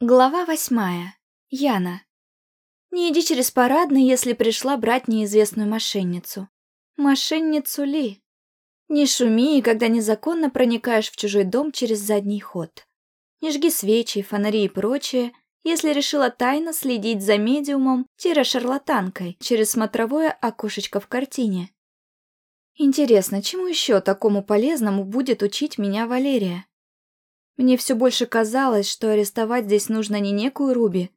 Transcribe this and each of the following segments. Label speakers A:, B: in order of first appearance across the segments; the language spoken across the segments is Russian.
A: Глава восьмая. Яна. Не иди через парадный, если пришла брать неизвестную мошенницу. Мошенницу ли? Не шуми, когда незаконно проникаешь в чужой дом через задний ход. Не жги свечи, фонари и прочее, если решила тайно следить за медиумом-шарлатанкой через смотровое окошечко в картине. Интересно, чему еще такому полезному будет учить меня Валерия? Мне все больше казалось, что арестовать здесь нужно не некую Руби,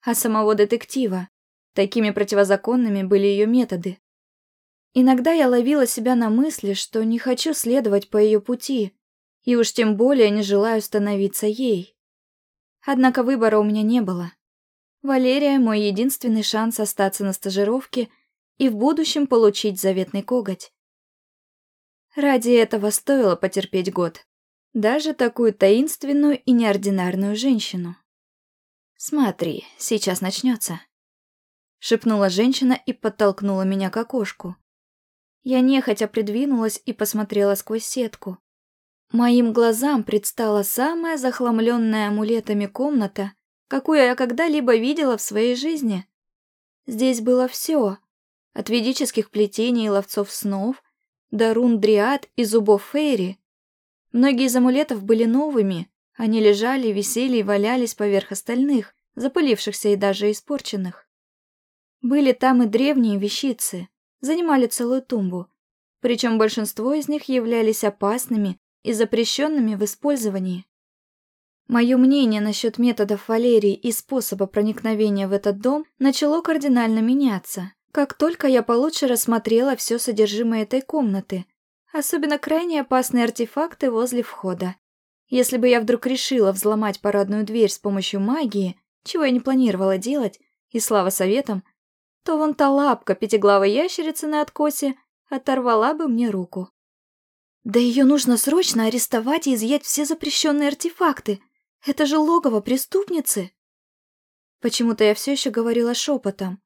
A: а самого детектива. Такими противозаконными были ее методы. Иногда я ловила себя на мысли, что не хочу следовать по ее пути, и уж тем более не желаю становиться ей. Однако выбора у меня не было. Валерия – мой единственный шанс остаться на стажировке и в будущем получить заветный коготь. Ради этого стоило потерпеть год. Даже такую таинственную и неординарную женщину. «Смотри, сейчас начнется», — шепнула женщина и подтолкнула меня к окошку. Я нехотя придвинулась и посмотрела сквозь сетку. Моим глазам предстала самая захламленная амулетами комната, какую я когда-либо видела в своей жизни. Здесь было все, от ведических плетений и ловцов снов до рун дриад и зубов фейри — Многие из амулетов были новыми, они лежали, висели и валялись поверх остальных, запылившихся и даже испорченных. Были там и древние вещицы, занимали целую тумбу, причем большинство из них являлись опасными и запрещенными в использовании. Мое мнение насчет методов Валерии и способа проникновения в этот дом начало кардинально меняться, как только я получше рассмотрела все содержимое этой комнаты, Особенно крайне опасные артефакты возле входа. Если бы я вдруг решила взломать парадную дверь с помощью магии, чего я не планировала делать, и слава советам, то вон та лапка пятиглавой ящерицы на откосе оторвала бы мне руку. Да ее нужно срочно арестовать и изъять все запрещенные артефакты. Это же логово преступницы. Почему-то я все еще говорила шепотом,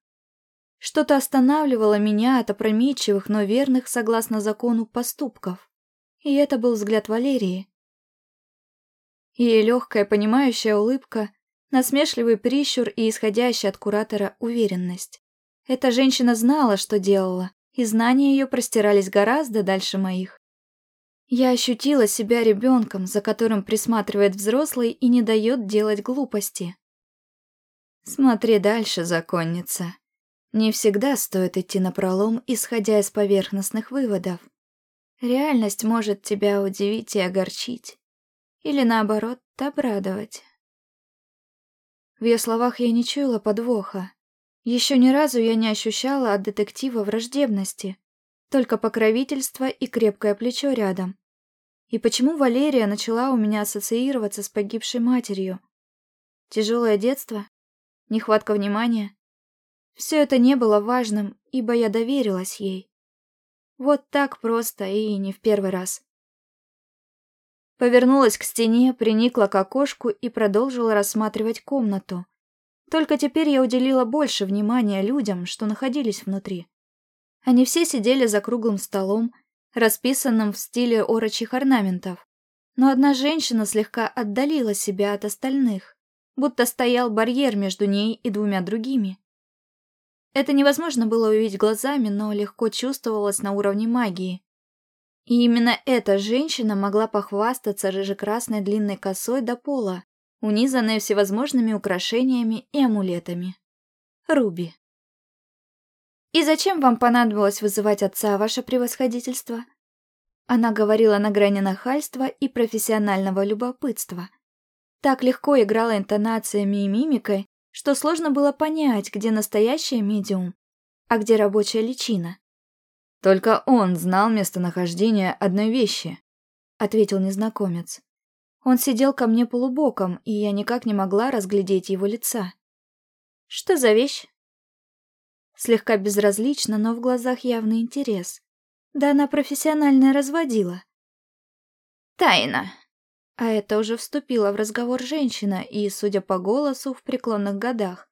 A: что-то останавливало меня от опрометчивых, но верных, согласно закону, поступков. И это был взгляд Валерии. Ее легкая, понимающая улыбка, насмешливый прищур и исходящая от куратора уверенность. Эта женщина знала, что делала, и знания ее простирались гораздо дальше моих. Я ощутила себя ребенком, за которым присматривает взрослый и не дает делать глупости. «Смотри дальше, законница», не всегда стоит идти на пролом, исходя из поверхностных выводов. Реальность может тебя удивить и огорчить. Или наоборот, обрадовать. В ее словах я не чуяла подвоха. Еще ни разу я не ощущала от детектива враждебности, только покровительство и крепкое плечо рядом. И почему Валерия начала у меня ассоциироваться с погибшей матерью? Тяжелое детство? Нехватка внимания? Все это не было важным, ибо я доверилась ей. Вот так просто и не в первый раз. Повернулась к стене, приникла к окошку и продолжила рассматривать комнату. Только теперь я уделила больше внимания людям, что находились внутри. Они все сидели за круглым столом, расписанным в стиле орочих орнаментов. Но одна женщина слегка отдалила себя от остальных, будто стоял барьер между ней и двумя другими. Это невозможно было увидеть глазами, но легко чувствовалось на уровне магии. И именно эта женщина могла похвастаться рыжекрасной длинной косой до пола, унизанной всевозможными украшениями и амулетами. Руби. «И зачем вам понадобилось вызывать отца, ваше превосходительство?» Она говорила на грани нахальства и профессионального любопытства. Так легко играла интонациями и мимикой, что сложно было понять, где настоящая медиум, а где рабочая личина.
B: «Только он знал местонахождение одной вещи», — ответил незнакомец.
A: Он сидел ко мне полубоком, и я никак не могла разглядеть его лица. «Что за вещь?» Слегка безразлично, но в глазах явный интерес. Да она профессиональная разводила. «Тайна», а это уже вступила в разговор женщина и, судя по голосу, в преклонных годах.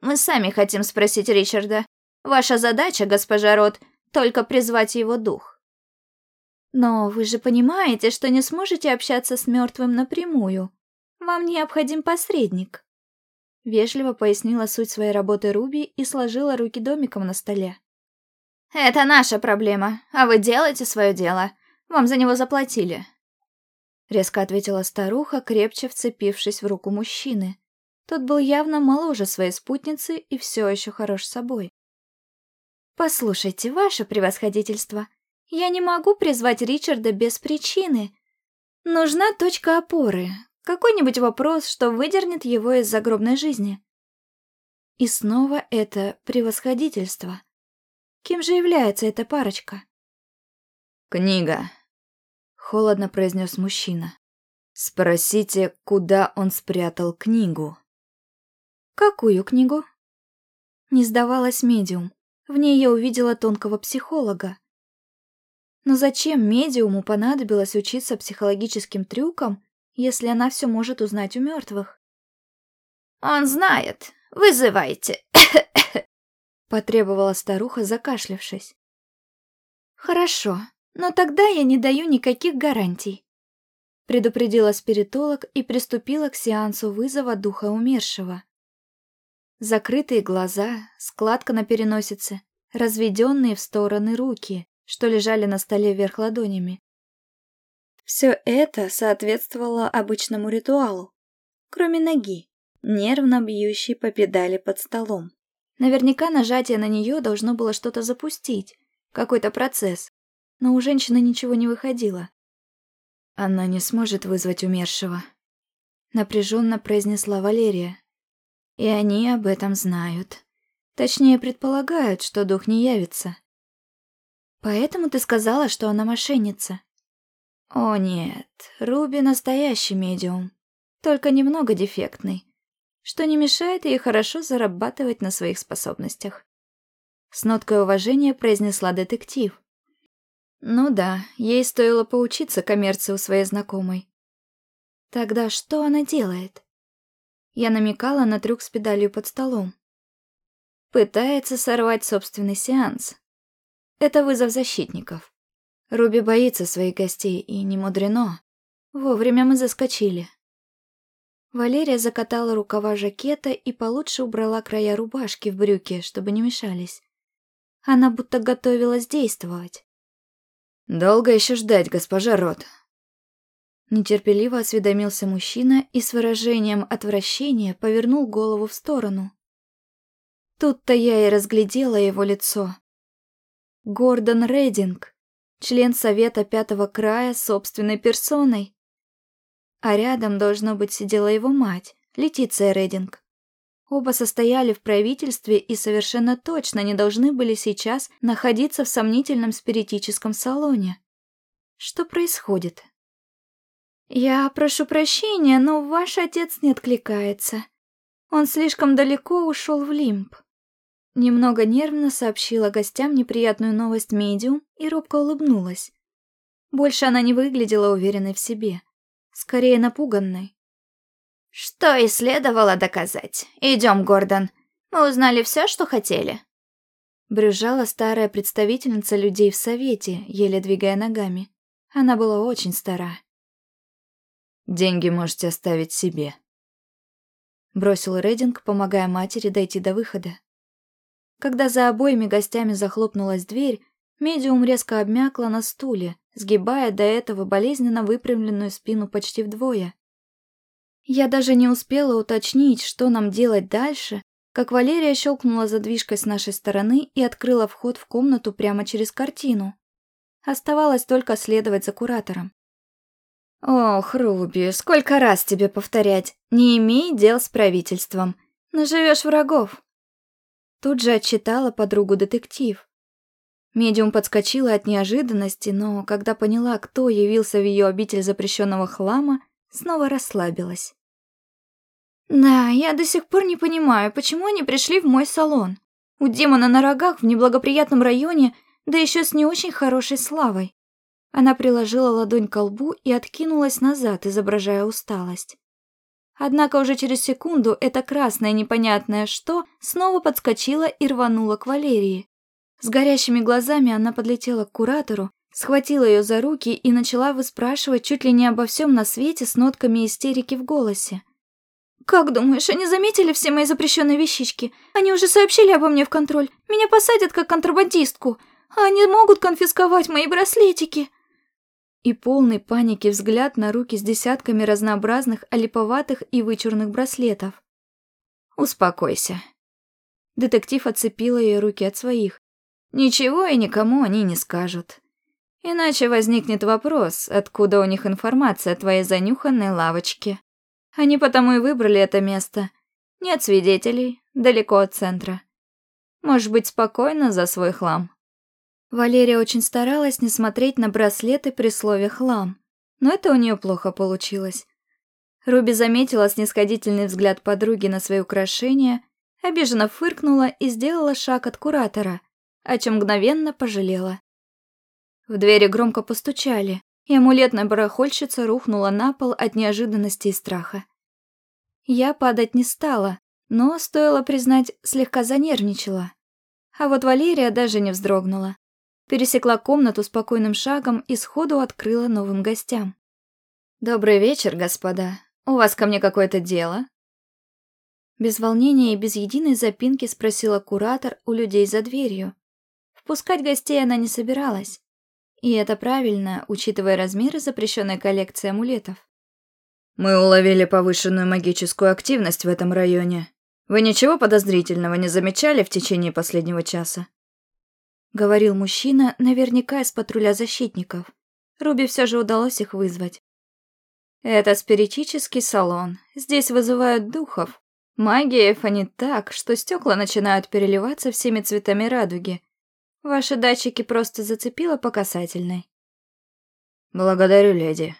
A: «Мы сами хотим спросить Ричарда. Ваша задача, госпожа Рот, только призвать его дух». «Но вы же понимаете, что не сможете общаться с мертвым напрямую. вам необходим посредник. Вежливо пояснила суть своей работы Руби и сложила руки домиком на столе. «Это наша проблема, а вы делаете свое дело. Вам за него заплатили». Резко ответила старуха, крепче вцепившись в руку мужчины. Тот был явно моложе своей спутницы и все еще хорош собой. «Послушайте, ваше превосходительство, я не могу призвать Ричарда без причины. Нужна точка опоры, какой-нибудь вопрос, что выдернет его из загробной жизни. И снова это превосходительство. Кем же является эта парочка?
B: «Книга», — холодно произнес мужчина. «Спросите, куда он спрятал книгу».
A: «Какую книгу?» Не сдавалась медиум. В ней я увидела тонкого психолога. Но зачем медиуму понадобилось учиться психологическим трюкам, если она все может узнать у мертвых? «Он знает. Вызывайте!» Потребовала старуха, закашлявшись. «Хорошо, но тогда я не даю никаких гарантий», предупредила спиритолог и приступила к сеансу вызова духа умершего. Закрытые глаза, складка на переносице, разведенные в стороны руки, что лежали на столе вверх ладонями. Все это соответствовало обычному ритуалу, кроме ноги, нервно бьющей по педали под столом. Наверняка нажатие на нее должно было что-то запустить, какой-то процесс, но у женщины ничего не выходило.
B: «Она не сможет вызвать умершего», —
A: напряженно произнесла Валерия. «И они об этом знают. Точнее, предполагают, что дух не явится. Поэтому ты сказала, что она мошенница?» О нет, Руби настоящий медиум, только немного дефектный, что не мешает ей хорошо зарабатывать на своих способностях. С ноткой уважения произнесла детектив. Ну да, ей стоило поучиться коммерции у своей знакомой. Тогда что она делает? Я намекала на трюк с педалью под столом. Пытается сорвать собственный сеанс. Это вызов защитников. Руби боится своих гостей, и не мудрено. Вовремя мы заскочили. Валерия закатала рукава жакета и получше убрала края рубашки в брюки, чтобы не мешались. Она будто готовилась действовать.
B: «Долго еще ждать, госпожа Рот?»
A: Нетерпеливо осведомился мужчина и с выражением отвращения повернул голову в сторону. Тут-то я и разглядела его лицо. Гордон Рейдинг, член совета пятого края собственной персоной. А рядом, должно быть, сидела его мать, Летиция Рединг. Оба состояли в правительстве и совершенно точно не должны были сейчас находиться в сомнительном спиритическом салоне. Что происходит? «Я прошу прощения, но ваш отец не откликается. Он слишком далеко ушел в лимб». Немного нервно сообщила гостям неприятную новость медиум и робко улыбнулась. Больше она не выглядела уверенной в себе, скорее напуганной. «Что и следовало доказать. Идем, Гордон. Мы узнали все, что хотели». Брюзжала старая представительница людей в совете, еле двигая ногами. Она была очень стара.
B: «Деньги можете оставить себе», — бросил Рединг, помогая матери дойти до выхода.
A: Когда за обоими гостями захлопнулась дверь, медиум резко обмякла на стуле, сгибая до этого болезненно выпрямленную спину почти вдвое. Я даже не успела уточнить, что нам делать дальше, как Валерия щелкнула задвижкой с нашей стороны и открыла вход в комнату прямо через картину. Оставалось только следовать за куратором. «Ох, Руби, сколько раз тебе повторять, не имей дел с правительством, наживешь врагов». Тут же отчитала подругу детектив. Медиум подскочила от неожиданности, но когда поняла, кто явился в ее обитель запрещенного хлама, снова расслабилась. «Да, я до сих пор не понимаю, почему они пришли в мой салон. У демона на рогах в неблагоприятном районе, да еще с не очень хорошей славой». Она приложила ладонь к лбу и откинулась назад, изображая усталость. Однако уже через секунду это красное непонятное «что» снова подскочило и рвануло к Валерии. С горящими глазами она подлетела к куратору, Схватила ее за руки и начала выспрашивать чуть ли не обо всем на свете с нотками истерики в голосе. «Как думаешь, они заметили все мои запрещенные вещички? Они уже сообщили обо мне в контроль. Меня посадят как контрабандистку. А они могут конфисковать мои браслетики». И полный паники взгляд на руки с десятками разнообразных, олиповатых и вычурных браслетов.
B: «Успокойся».
A: Детектив отцепила ее руки от своих.
B: «Ничего и никому они не скажут. Иначе возникнет вопрос, откуда у них информация о твоей занюханной лавочке». Они потому и выбрали это место. Нет свидетелей, далеко от центра. Можешь быть спокойна за свой хлам.
A: Валерия очень старалась не смотреть на браслеты при слове «хлам», но это у нее плохо получилось. Руби заметила снисходительный взгляд подруги на свои украшения, обиженно фыркнула и сделала шаг от куратора, о чем мгновенно пожалела. В двери громко постучали и амулетная барахольщица рухнула на пол от неожиданности и страха. Я падать не стала, но, стоило признать, слегка занервничала. А вот Валерия даже не вздрогнула. Пересекла комнату спокойным шагом и сходу открыла новым гостям.
B: «Добрый вечер, господа. У вас ко мне какое-то дело?»
A: Без волнения и без единой запинки спросила куратор у людей за дверью. Впускать гостей она не собиралась. И это правильно, учитывая размеры запрещенной коллекции амулетов.
B: «Мы уловили повышенную магическую активность в этом районе. Вы ничего подозрительного не замечали в течение последнего часа?»
A: Говорил мужчина, наверняка из патруля защитников. Руби все же удалось их вызвать. «Это спиритический салон. Здесь вызывают духов. Магия фонит так, что стекла начинают переливаться всеми цветами радуги, Ваши датчики просто зацепило по касательной.
B: Благодарю, леди.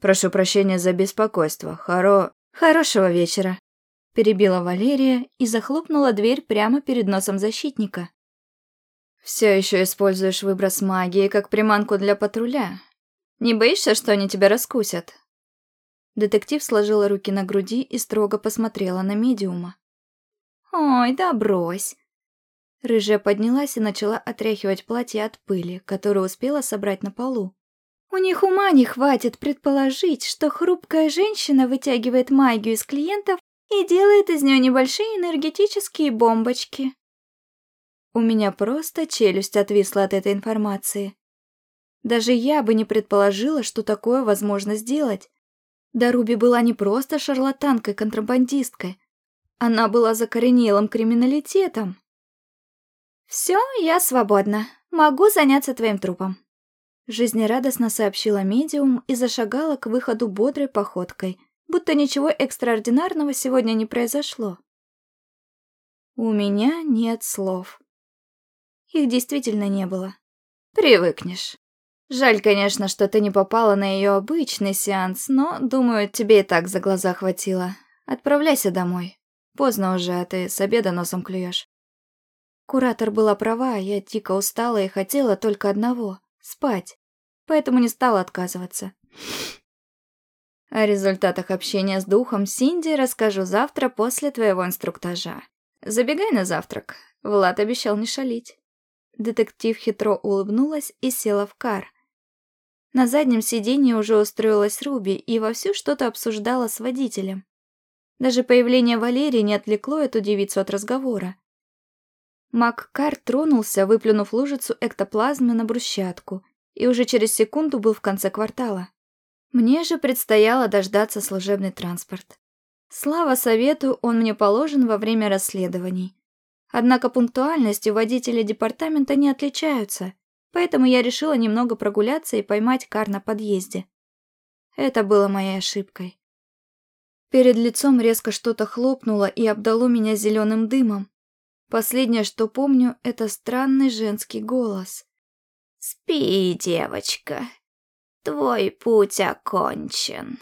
B: Прошу прощения за беспокойство. Хоро...
A: Хорошего вечера. Перебила Валерия и захлопнула дверь прямо перед носом защитника.
B: Все еще используешь выброс магии как приманку для патруля. Не боишься, что они тебя раскусят?
A: Детектив сложила руки на груди и строго посмотрела на медиума. «Ой, да брось. Рыжая поднялась и начала отряхивать платье от пыли, которую успела собрать на полу. У них ума не хватит предположить, что хрупкая женщина вытягивает магию из клиентов и делает из нее небольшие энергетические бомбочки. У меня просто челюсть отвисла от этой информации. Даже я бы не предположила, что такое возможно сделать. Да Руби была не просто шарлатанкой-контрабандисткой. Она была закоренелым криминалитетом. «Все, я свободна. Могу заняться твоим трупом», — жизнерадостно сообщила медиум и зашагала к выходу бодрой походкой, будто ничего экстраординарного сегодня не произошло. У меня нет слов. Их действительно не было.
B: Привыкнешь. Жаль, конечно, что ты не попала на ее обычный сеанс, но, думаю, тебе и так за глаза хватило. Отправляйся домой. Поздно уже, а ты с обеда носом клюешь.
A: Куратор была права, я дико устала и хотела только одного — спать. Поэтому не стала отказываться.
B: О результатах общения с духом Синди расскажу завтра после твоего инструктажа. Забегай на завтрак. Влад обещал не шалить.
A: Детектив хитро улыбнулась и села в кар. На заднем сиденье уже устроилась Руби и вовсю что-то обсуждала с водителем. Даже появление Валерии не отвлекло эту девицу от разговора. Маккар тронулся, выплюнув лужицу эктоплазмы на брусчатку, и уже через секунду был в конце квартала. Мне же предстояло дождаться служебный транспорт. Слава совету, он мне положен во время расследований. Однако пунктуальностью водители департамента не отличаются, поэтому я решила немного прогуляться и поймать кар на подъезде. Это было моей ошибкой. Перед лицом резко что-то хлопнуло и обдало меня зеленым дымом, Последнее, что помню, это странный женский голос.
C: «Спи, девочка, твой путь окончен».